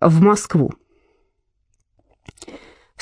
в Москву.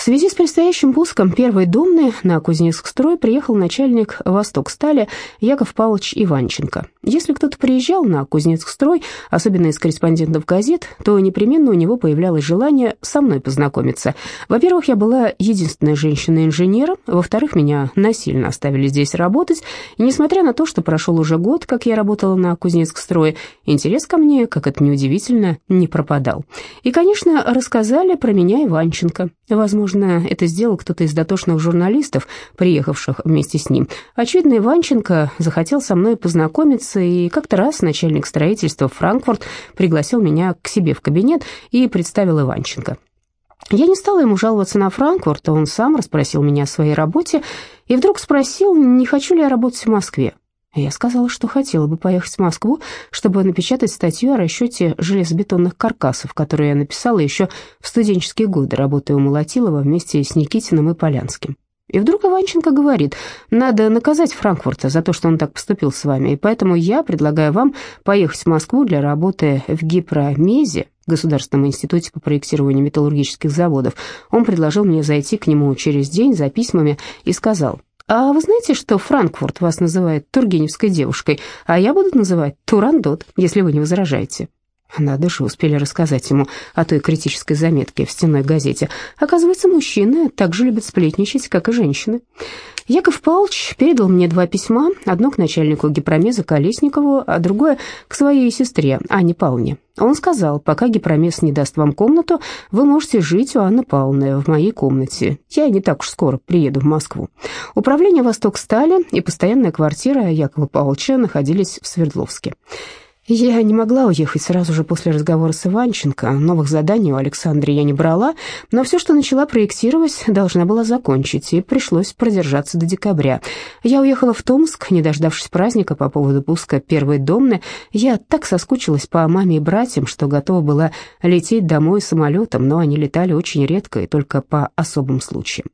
В связи с предстоящим пуском первой домны на Кузнецк-строй приехал начальник Восток-стали Яков Павлович Иванченко. Если кто-то приезжал на Кузнецк-строй, особенно из корреспондентов газет, то непременно у него появлялось желание со мной познакомиться. Во-первых, я была единственной женщиной-инженером, во-вторых, меня насильно оставили здесь работать, и несмотря на то, что прошел уже год, как я работала на Кузнецк-строе, интерес ко мне, как это неудивительно, не пропадал. И, конечно, рассказали про меня Иванченко. Возможно, это сделал кто-то из дотошных журналистов, приехавших вместе с ним. Очевидно, Иванченко захотел со мной познакомиться, и как-то раз начальник строительства Франкфурт пригласил меня к себе в кабинет и представил Иванченко. Я не стала ему жаловаться на Франкфурт, он сам расспросил меня о своей работе и вдруг спросил, не хочу ли я работать в Москве. Я сказала, что хотела бы поехать в Москву, чтобы напечатать статью о расчете железобетонных каркасов, которую я написала еще в студенческие годы, работая у Молотилова вместе с Никитиным и Полянским. И вдруг Иванченко говорит, надо наказать Франкфурта за то, что он так поступил с вами, и поэтому я предлагаю вам поехать в Москву для работы в Гипромезе, Государственном институте по проектированию металлургических заводов. Он предложил мне зайти к нему через день за письмами и сказал, «А вы знаете, что Франкфурт вас называет Тургеневской девушкой, а я буду называть Турандот, если вы не возражаете?» Надо же, успели рассказать ему о той критической заметке в стенной газете. Оказывается, мужчины так же любят сплетничать, как и женщины. Яков Павлович передал мне два письма, одно к начальнику гипромеза Колесникову, а другое к своей сестре Анне Павловне. Он сказал, пока гипромез не даст вам комнату, вы можете жить у Анны Павловны в моей комнате. Я не так уж скоро приеду в Москву. Управление «Восток Стали» и постоянная квартира Якова Павловича находились в Свердловске. Я не могла уехать сразу же после разговора с Иванченко. Новых заданий у Александра я не брала, но все, что начала проектировать, должна была закончить, и пришлось продержаться до декабря. Я уехала в Томск, не дождавшись праздника по поводу пуска первой домны. Я так соскучилась по маме и братьям, что готова была лететь домой самолетом, но они летали очень редко и только по особым случаям.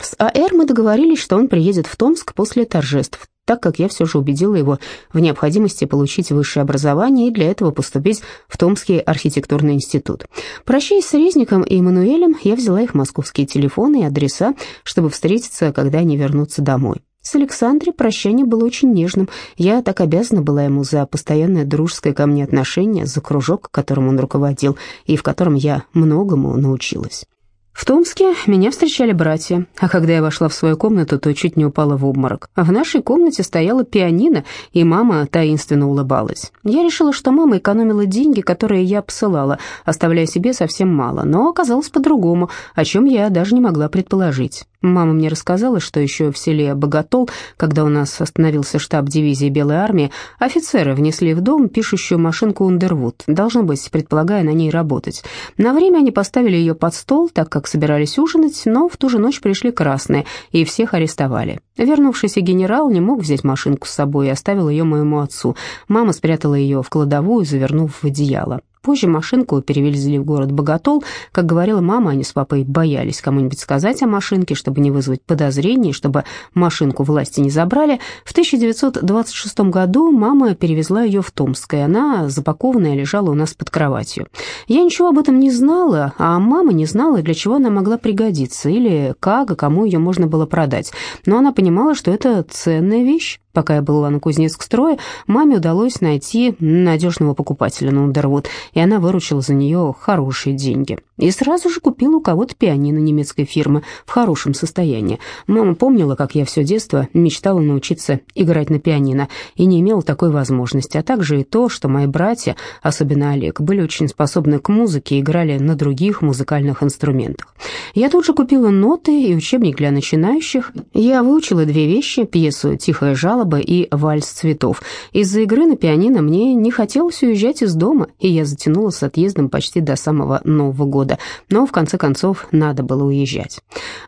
С АР мы договорились, что он приедет в Томск после торжеств, так как я все же убедила его в необходимости получить высшее образование и для этого поступить в Томский архитектурный институт. Прощаясь с Резником и Эммануэлем, я взяла их московские телефоны и адреса, чтобы встретиться, когда они вернутся домой. С Александрой прощание было очень нежным. Я так обязана была ему за постоянное дружеское ко мне отношение, за кружок, которым он руководил, и в котором я многому научилась. В Томске меня встречали братья, а когда я вошла в свою комнату, то чуть не упала в обморок. В нашей комнате стояла пианино, и мама таинственно улыбалась. Я решила, что мама экономила деньги, которые я посылала, оставляя себе совсем мало, но оказалось по-другому, о чем я даже не могла предположить. Мама мне рассказала, что еще в селе Боготол, когда у нас остановился штаб дивизии Белой армии, офицеры внесли в дом пишущую машинку Ундервуд, должно быть, предполагая на ней работать. На время они поставили ее под стол, так как собирались ужинать, но в ту же ночь пришли красные и всех арестовали. Вернувшийся генерал не мог взять машинку с собой и оставил ее моему отцу. Мама спрятала ее в кладовую, завернув в одеяло. Позже машинку перевезли в город Боготол. Как говорила мама, они с папой боялись кому-нибудь сказать о машинке, чтобы не вызвать подозрений, чтобы машинку власти не забрали. В 1926 году мама перевезла ее в Томск, и она, запакованная, лежала у нас под кроватью. Я ничего об этом не знала, а мама не знала, для чего она могла пригодиться, или как и кому ее можно было продать. Но она понимала, что это ценная вещь. Пока я была на Кузнецк строе, маме удалось найти надежного покупателя на Ундервуд, и она выручила за нее хорошие деньги. И сразу же купила у кого-то пианино немецкой фирмы в хорошем состоянии. Мама помнила, как я все детство мечтала научиться играть на пианино и не имела такой возможности, а также и то, что мои братья, особенно Олег, были очень способны к музыке и играли на других музыкальных инструментах. Я тут же купила ноты и учебник для начинающих. Я выучила две вещи, пьесу «Тихая жалоба» и «Вальс цветов». Из-за игры на пианино мне не хотелось уезжать из дома, и я затянула с отъездом почти до самого Нового года, но в конце концов надо было уезжать.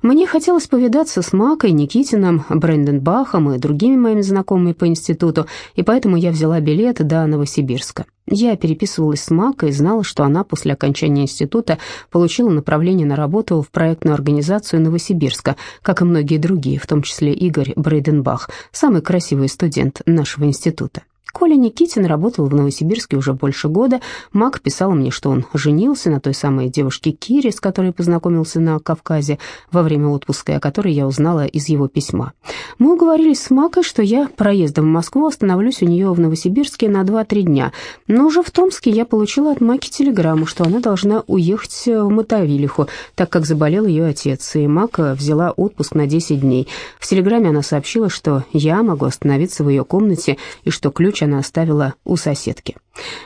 Мне хотелось повидаться с Макой, Никитином, Брэндон Бахом и другими моими знакомыми по институту, и поэтому я взяла билет до Новосибирска. Я переписывалась с Макой и знала, что она после окончания института получила направление на работу в проектную организацию Новосибирска, как и многие другие, в том числе Игорь Брейденбах, самый красивый студент нашего института. Коля Никитин работал в Новосибирске уже больше года. Мак писал мне, что он женился на той самой девушке Кире, с которой познакомился на Кавказе во время отпуска, о которой я узнала из его письма. Мы уговорились с Макой, что я проездом в Москву остановлюсь у нее в Новосибирске на 2-3 дня. Но уже в Томске я получила от Маки телеграмму, что она должна уехать в Мотовилиху, так как заболел ее отец, и Мака взяла отпуск на 10 дней. В телеграмме она сообщила, что я могу остановиться в ее комнате и что ключ она оставила у соседки.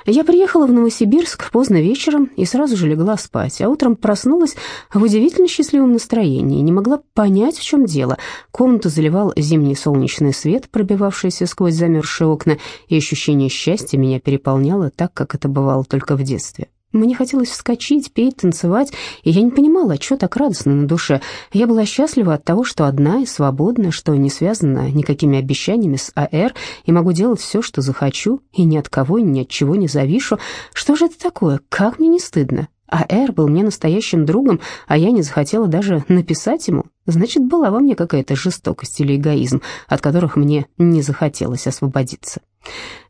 Я приехала в Новосибирск поздно вечером и сразу же легла спать, а утром проснулась в удивительно счастливом настроении, не могла понять, в чем дело. Комнату заливал зимний солнечный свет, пробивавшийся сквозь замерзшие окна, и ощущение счастья меня переполняло так, как это бывало только в детстве. Мне хотелось вскочить, петь, танцевать, и я не понимала, что так радостно на душе. Я была счастлива от того, что одна и свободна, что не связана никакими обещаниями с АР, и могу делать все, что захочу, и ни от кого, ни от чего не завишу. Что же это такое? Как мне не стыдно? А Эр был мне настоящим другом, а я не захотела даже написать ему. Значит, была во мне какая-то жестокость или эгоизм, от которых мне не захотелось освободиться.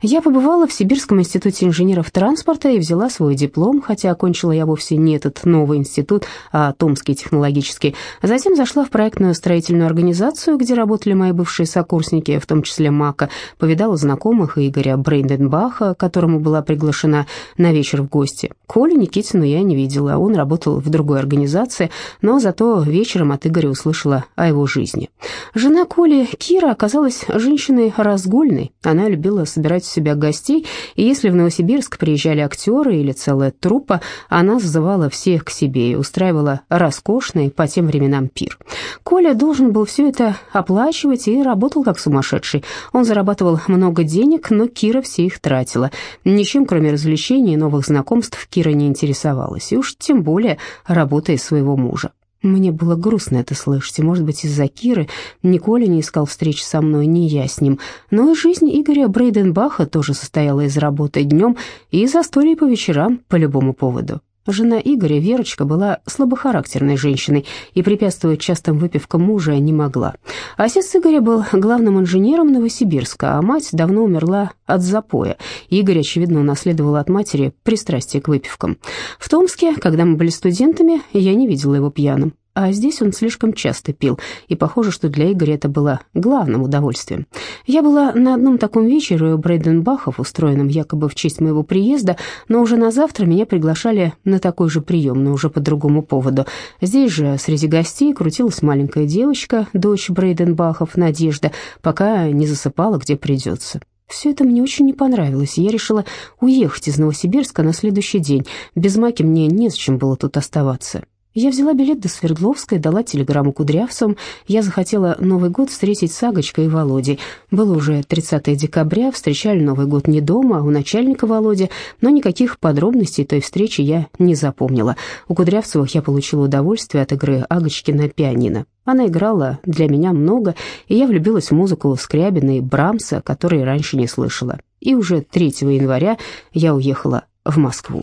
Я побывала в Сибирском институте инженеров транспорта и взяла свой диплом, хотя окончила я вовсе не этот новый институт, а Томский технологический. Затем зашла в проектную строительную организацию, где работали мои бывшие сокурсники, в том числе Мака, повидала знакомых Игоря Брейнденбаха, которому была приглашена на вечер в гости. Колю Никитину я не видела, он работал в другой организации, но зато вечером от Игоря услышала о его жизни. Жена Коли, Кира, оказалась женщиной разгульной, она любила собирать у себя гостей, и если в Новосибирск приезжали актеры или целая труппа, она зазывала всех к себе и устраивала роскошный по тем временам пир. Коля должен был все это оплачивать и работал как сумасшедший. Он зарабатывал много денег, но Кира все их тратила. Ничем, кроме развлечений и новых знакомств, Кира не интересовалась, и уж тем более работой своего мужа. Мне было грустно это слышать, и, может быть, из-за Киры Николя не искал встречи со мной, ни я с ним. Но жизнь Игоря Брейденбаха тоже состояла из работы днем и застолья по вечерам по любому поводу. Жена Игоря, Верочка, была слабохарактерной женщиной и препятствовать частым выпивкам мужа не могла. Отец Игоря был главным инженером Новосибирска, а мать давно умерла от запоя. Игорь, очевидно, унаследовал от матери пристрастие к выпивкам. В Томске, когда мы были студентами, я не видела его пьяным а здесь он слишком часто пил, и похоже, что для Игоря это было главным удовольствием. Я была на одном таком вечере у Брейденбахов, устроенном якобы в честь моего приезда, но уже на завтра меня приглашали на такой же прием, но уже по другому поводу. Здесь же среди гостей крутилась маленькая девочка, дочь Брейденбахов, Надежда, пока не засыпала, где придется. Все это мне очень не понравилось, я решила уехать из Новосибирска на следующий день. Без Маки мне незачем было тут оставаться. Я взяла билет до Свердловской, дала телеграмму Кудрявцам. Я захотела Новый год встретить с Агочкой и Володей. Было уже 30 декабря, встречали Новый год не дома, а у начальника Володи, но никаких подробностей той встречи я не запомнила. У Кудрявцевых я получила удовольствие от игры Агочки на пианино. Она играла для меня много, и я влюбилась в музыку Скрябина и Брамса, которые раньше не слышала. И уже 3 января я уехала в Москву.